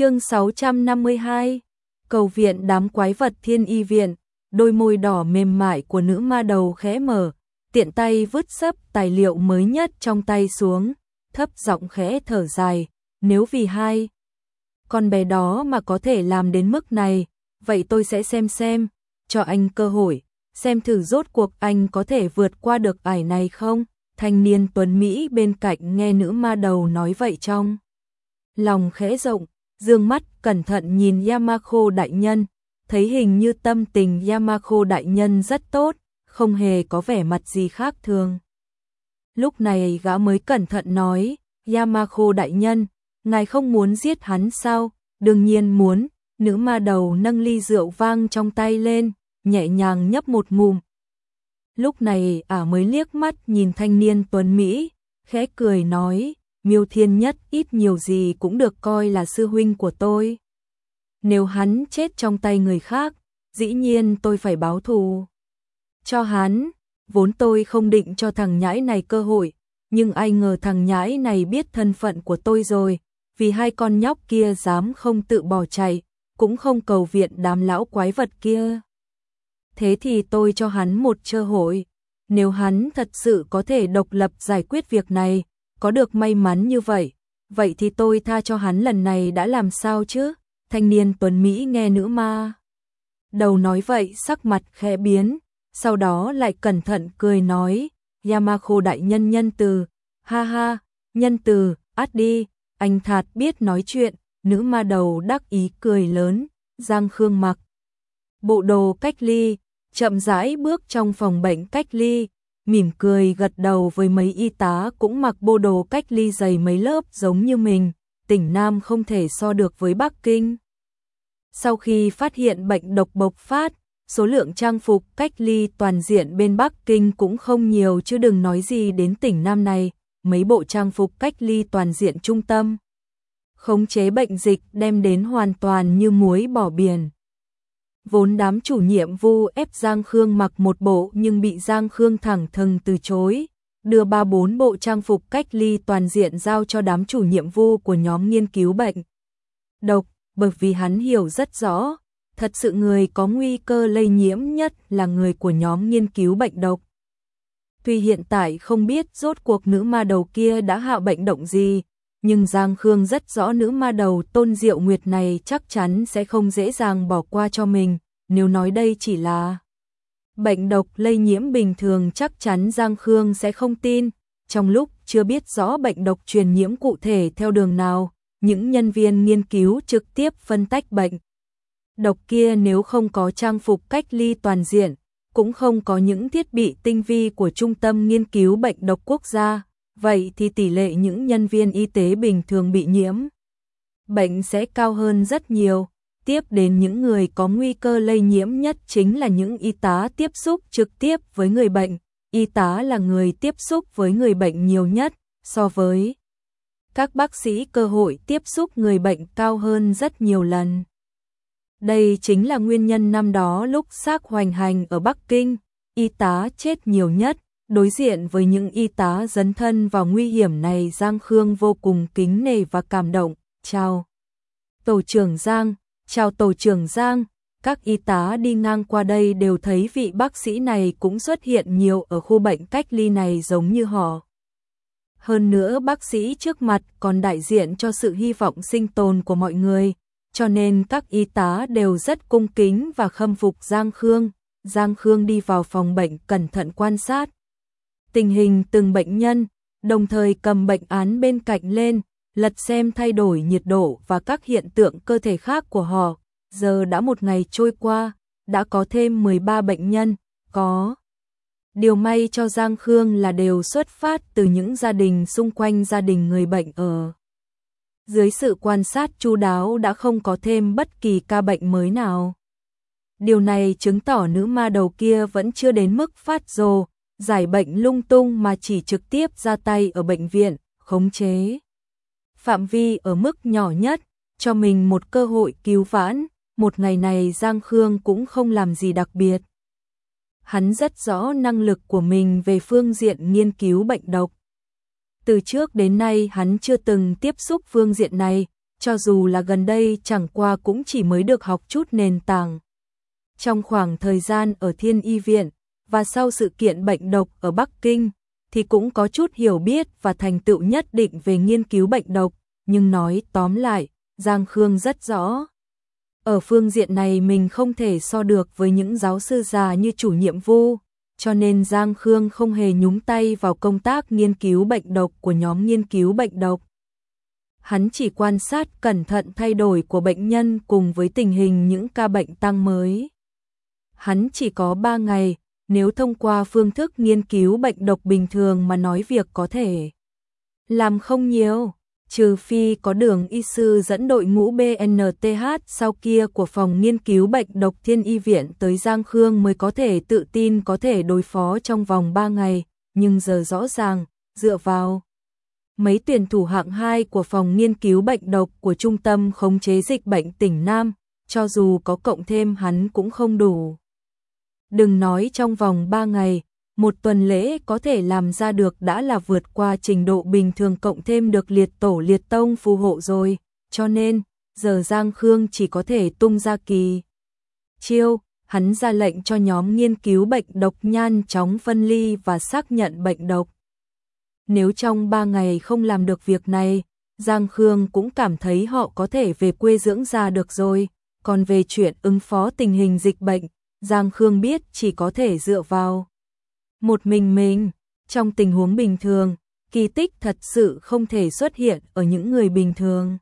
chương 652, cầu viện đám quái vật thiên y viện, đôi môi đỏ mềm mại của nữ ma đầu khẽ mở, tiện tay vứt sấp tài liệu mới nhất trong tay xuống, thấp giọng khẽ thở dài, nếu vì hai con bé đó mà có thể làm đến mức này, vậy tôi sẽ xem xem, cho anh cơ hội, xem thử rốt cuộc anh có thể vượt qua được ải này không? Thanh niên tuấn Mỹ bên cạnh nghe nữ ma đầu nói vậy trong. Lòng khẽ rộng, dương mắt cẩn thận nhìn Yamako đại nhân, thấy hình như tâm tình Yamako đại nhân rất tốt, không hề có vẻ mặt gì khác thường. Lúc này gã mới cẩn thận nói, Yamako đại nhân, ngài không muốn giết hắn sao? Đương nhiên muốn, nữ ma đầu nâng ly rượu vang trong tay lên, nhẹ nhàng nhấp một ngụm. Lúc này ả mới liếc mắt nhìn thanh niên tuấn Mỹ, khẽ cười nói, miêu thiên nhất ít nhiều gì cũng được coi là sư huynh của tôi. Nếu hắn chết trong tay người khác, dĩ nhiên tôi phải báo thù. Cho hắn, vốn tôi không định cho thằng nhãi này cơ hội, nhưng ai ngờ thằng nhãi này biết thân phận của tôi rồi, vì hai con nhóc kia dám không tự bỏ chạy, cũng không cầu viện đám lão quái vật kia. Thế thì tôi cho hắn một cơ hội, nếu hắn thật sự có thể độc lập giải quyết việc này, có được may mắn như vậy, vậy thì tôi tha cho hắn lần này đã làm sao chứ? Thanh niên tuấn Mỹ nghe nữ ma. Đầu nói vậy sắc mặt khẽ biến, sau đó lại cẩn thận cười nói, Yamako đại nhân nhân từ, ha ha, nhân từ, át đi, anh thạt biết nói chuyện, nữ ma đầu đắc ý cười lớn, Giang Khương mặc. Bộ đồ cách ly, chậm rãi bước trong phòng bệnh cách ly, mỉm cười gật đầu với mấy y tá cũng mặc bộ đồ cách ly dày mấy lớp giống như mình, tỉnh Nam không thể so được với Bắc Kinh. Sau khi phát hiện bệnh độc bộc phát, số lượng trang phục cách ly toàn diện bên Bắc Kinh cũng không nhiều chứ đừng nói gì đến tỉnh Nam này, mấy bộ trang phục cách ly toàn diện trung tâm. Khống chế bệnh dịch đem đến hoàn toàn như muối bỏ biển. Vốn đám chủ nhiệm vu ép Giang Khương mặc một bộ nhưng bị Giang Khương thẳng thừng từ chối, đưa ba bốn bộ trang phục cách ly toàn diện giao cho đám chủ nhiệm vu của nhóm nghiên cứu bệnh. Độc, bởi vì hắn hiểu rất rõ, thật sự người có nguy cơ lây nhiễm nhất là người của nhóm nghiên cứu bệnh độc. Tuy hiện tại không biết rốt cuộc nữ ma đầu kia đã hạ bệnh động gì, nhưng Giang Khương rất rõ nữ ma đầu tôn diệu nguyệt này chắc chắn sẽ không dễ dàng bỏ qua cho mình, nếu nói đây chỉ là bệnh độc lây nhiễm bình thường chắc chắn Giang Khương sẽ không tin, trong lúc chưa biết rõ bệnh độc truyền nhiễm cụ thể theo đường nào, những nhân viên nghiên cứu trực tiếp phân tách bệnh. Độc kia nếu không có trang phục cách ly toàn diện, cũng không có những thiết bị tinh vi của Trung tâm Nghiên cứu Bệnh độc quốc gia, vậy thì tỷ lệ những nhân viên y tế bình thường bị nhiễm bệnh sẽ cao hơn rất nhiều. Tiếp đến những người có nguy cơ lây nhiễm nhất chính là những y tá tiếp xúc trực tiếp với người bệnh. Y tá là người tiếp xúc với người bệnh nhiều nhất so với các bác sĩ cơ hội tiếp xúc người bệnh cao hơn rất nhiều lần. Đây chính là nguyên nhân năm đó lúc xác hoành hành ở Bắc Kinh, y tá chết nhiều nhất, đối diện với những y tá dấn thân vào nguy hiểm này Giang Khương vô cùng kính nể và cảm động, chào. Tổ trưởng Giang, chào tổ trưởng Giang, các y tá đi ngang qua đây đều thấy vị bác sĩ này cũng xuất hiện nhiều ở khu bệnh cách ly này giống như họ. Hơn nữa bác sĩ trước mặt còn đại diện cho sự hy vọng sinh tồn của mọi người, cho nên các y tá đều rất cung kính và khâm phục Giang Khương. Giang Khương đi vào phòng bệnh cẩn thận quan sát tình hình từng bệnh nhân, đồng thời cầm bệnh án bên cạnh lên, lật xem thay đổi nhiệt độ và các hiện tượng cơ thể khác của họ. Giờ đã một ngày trôi qua, đã có thêm 13 bệnh nhân, có. Điều may cho Giang Khương là đều xuất phát từ những gia đình xung quanh gia đình người bệnh ở. Dưới sự quan sát chu đáo đã không có thêm bất kỳ ca bệnh mới nào. Điều này chứng tỏ nữ ma đầu kia vẫn chưa đến mức phát rồ, giải bệnh lung tung mà chỉ trực tiếp ra tay ở bệnh viện, khống chế. Phạm vi ở mức nhỏ nhất, cho mình một cơ hội cứu vãn, một ngày này Giang Khương cũng không làm gì đặc biệt. Hắn rất rõ năng lực của mình về phương diện nghiên cứu bệnh độc. Từ trước đến nay hắn chưa từng tiếp xúc phương diện này, cho dù là gần đây chẳng qua cũng chỉ mới được học chút nền tảng. Trong khoảng thời gian ở Thiên Y Viện, và sau sự kiện bệnh độc ở Bắc Kinh, thì cũng có chút hiểu biết và thành tựu nhất định về nghiên cứu bệnh độc, nhưng nói tóm lại, Giang Khương rất rõ. Ở phương diện này mình không thể so được với những giáo sư già như chủ nhiệm vu, cho nên Giang Khương không hề nhúng tay vào công tác nghiên cứu bệnh độc của nhóm nghiên cứu bệnh độc. Hắn chỉ quan sát cẩn thận thay đổi của bệnh nhân cùng với tình hình những ca bệnh tăng mới. Hắn chỉ có 3 ngày, nếu thông qua phương thức nghiên cứu bệnh độc bình thường mà nói việc có thể làm không nhiều, trừ phi có đường y sư dẫn đội ngũ BNTH sau kia của phòng nghiên cứu bệnh độc Thiên Y Viện tới Giang Khương mới có thể tự tin có thể đối phó trong vòng 3 ngày, nhưng giờ rõ ràng, dựa vào mấy tuyển thủ hạng 2 của phòng nghiên cứu bệnh độc của Trung tâm khống chế dịch bệnh tỉnh Nam, cho dù có cộng thêm hắn cũng không đủ. Đừng nói trong vòng 3 ngày, một tuần lễ có thể làm ra được đã là vượt qua trình độ bình thường cộng thêm được liệt tổ liệt tông phù hộ rồi, cho nên, giờ Giang Khương chỉ có thể tung ra kỳ. Chiêu, hắn ra lệnh cho nhóm nghiên cứu bệnh độc nhan chóng phân ly và xác nhận bệnh độc. Nếu trong 3 ngày không làm được việc này, Giang Khương cũng cảm thấy họ có thể về quê dưỡng ra được rồi, còn về chuyện ứng phó tình hình dịch bệnh, Giang Khương biết chỉ có thể dựa vào một mình mình. Trong tình huống bình thường, kỳ tích thật sự không thể xuất hiện ở những người bình thường.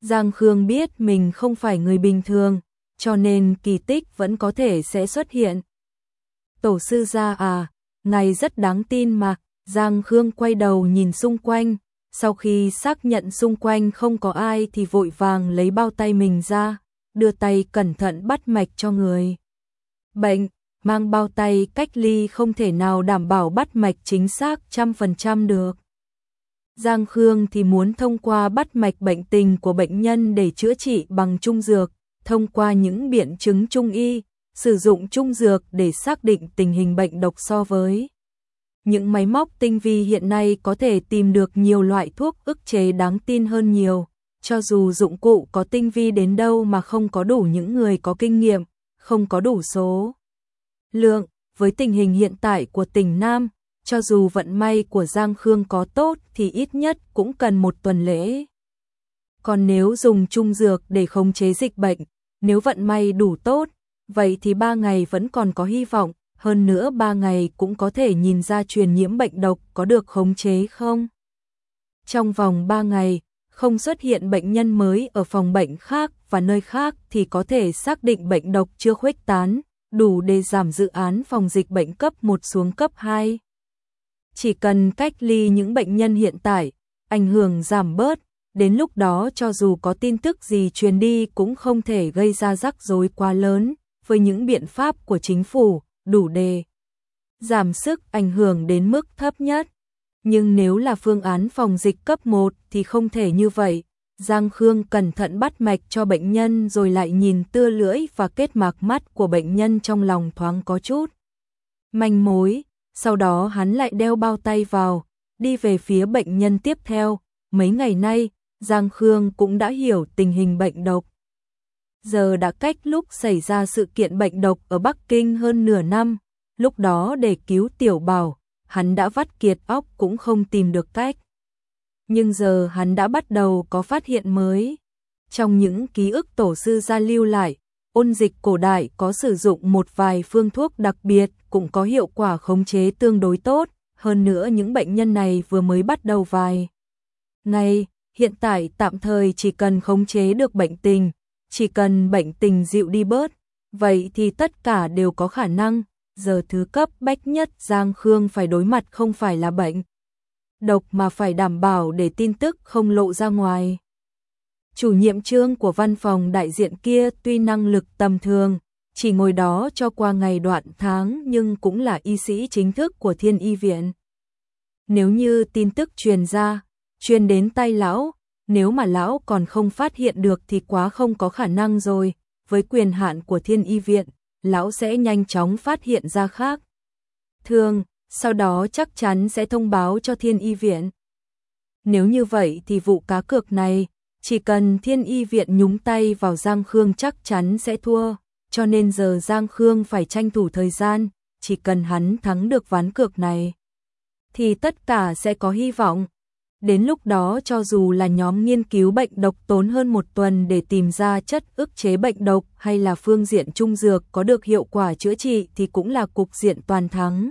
Giang Khương biết mình không phải người bình thường, cho nên kỳ tích vẫn có thể sẽ xuất hiện. Tổ sư gia à, ngài rất đáng tin mà, Giang Khương quay đầu nhìn xung quanh, sau khi xác nhận xung quanh không có ai thì vội vàng lấy bao tay mình ra, đưa tay cẩn thận bắt mạch cho người bệnh, mang bao tay cách ly không thể nào đảm bảo bắt mạch chính xác trăm phần trăm được. Giang Khương thì muốn thông qua bắt mạch bệnh tình của bệnh nhân để chữa trị bằng trung dược, thông qua những biện chứng trung y, sử dụng trung dược để xác định tình hình bệnh độc so với. Những máy móc tinh vi hiện nay có thể tìm được nhiều loại thuốc ức chế đáng tin hơn nhiều, cho dù dụng cụ có tinh vi đến đâu mà không có đủ những người có kinh nghiệm, không có đủ số. Lượng, với tình hình hiện tại của tỉnh Nam, cho dù vận may của Giang Khương có tốt thì ít nhất cũng cần một tuần lễ. Còn nếu dùng trung dược để khống chế dịch bệnh, nếu vận may đủ tốt, vậy thì ba ngày vẫn còn có hy vọng, hơn nữa ba ngày cũng có thể nhìn ra truyền nhiễm bệnh độc có được khống chế không. Trong vòng ba ngày, không xuất hiện bệnh nhân mới ở phòng bệnh khác và nơi khác thì có thể xác định bệnh độc chưa khuếch tán, đủ để giảm dự án phòng dịch bệnh cấp 1 xuống cấp 2. Chỉ cần cách ly những bệnh nhân hiện tại, ảnh hưởng giảm bớt, đến lúc đó cho dù có tin tức gì truyền đi cũng không thể gây ra rắc rối quá lớn, với những biện pháp của chính phủ, đủ để giảm sức ảnh hưởng đến mức thấp nhất. Nhưng nếu là phương án phòng dịch cấp 1 thì không thể như vậy, Giang Khương cẩn thận bắt mạch cho bệnh nhân rồi lại nhìn tưa lưỡi và kết mạc mắt của bệnh nhân trong lòng thoáng có chút. Manh mối, sau đó hắn lại đeo bao tay vào, đi về phía bệnh nhân tiếp theo. Mấy ngày nay, Giang Khương cũng đã hiểu tình hình bệnh độc. Giờ đã cách lúc xảy ra sự kiện bệnh độc ở Bắc Kinh hơn nửa năm, lúc đó để cứu tiểu bảo, hắn đã vắt kiệt óc cũng không tìm được cách. Nhưng giờ hắn đã bắt đầu có phát hiện mới. Trong những ký ức tổ sư gia lưu lại, ôn dịch cổ đại có sử dụng một vài phương thuốc đặc biệt cũng có hiệu quả khống chế tương đối tốt, hơn nữa những bệnh nhân này vừa mới bắt đầu vài ngày, hiện tại tạm thời chỉ cần khống chế được bệnh tình, chỉ cần bệnh tình dịu đi bớt, vậy thì tất cả đều có khả năng, giờ thứ cấp bách nhất Giang Khương phải đối mặt không phải là bệnh độc mà phải đảm bảo để tin tức không lộ ra ngoài. Chủ nhiệm trương của văn phòng đại diện kia tuy năng lực tầm thường, chỉ ngồi đó cho qua ngày đoạn tháng nhưng cũng là y sĩ chính thức của thiên y viện. Nếu như tin tức truyền ra, truyền đến tay lão, nếu mà lão còn không phát hiện được thì quá không có khả năng rồi, với quyền hạn của thiên y viện, lão sẽ nhanh chóng phát hiện ra khác. Thường, sau đó chắc chắn sẽ thông báo cho thiên y viện. Nếu như vậy thì vụ cá cược này, chỉ cần thiên y viện nhúng tay vào Giang Khương chắc chắn sẽ thua, cho nên giờ Giang Khương phải tranh thủ thời gian, chỉ cần hắn thắng được ván cược này, thì tất cả sẽ có hy vọng. Đến lúc đó cho dù là nhóm nghiên cứu bệnh độc tốn hơn một tuần để tìm ra chất ức chế bệnh độc hay là phương diện trung dược có được hiệu quả chữa trị thì cũng là cục diện toàn thắng.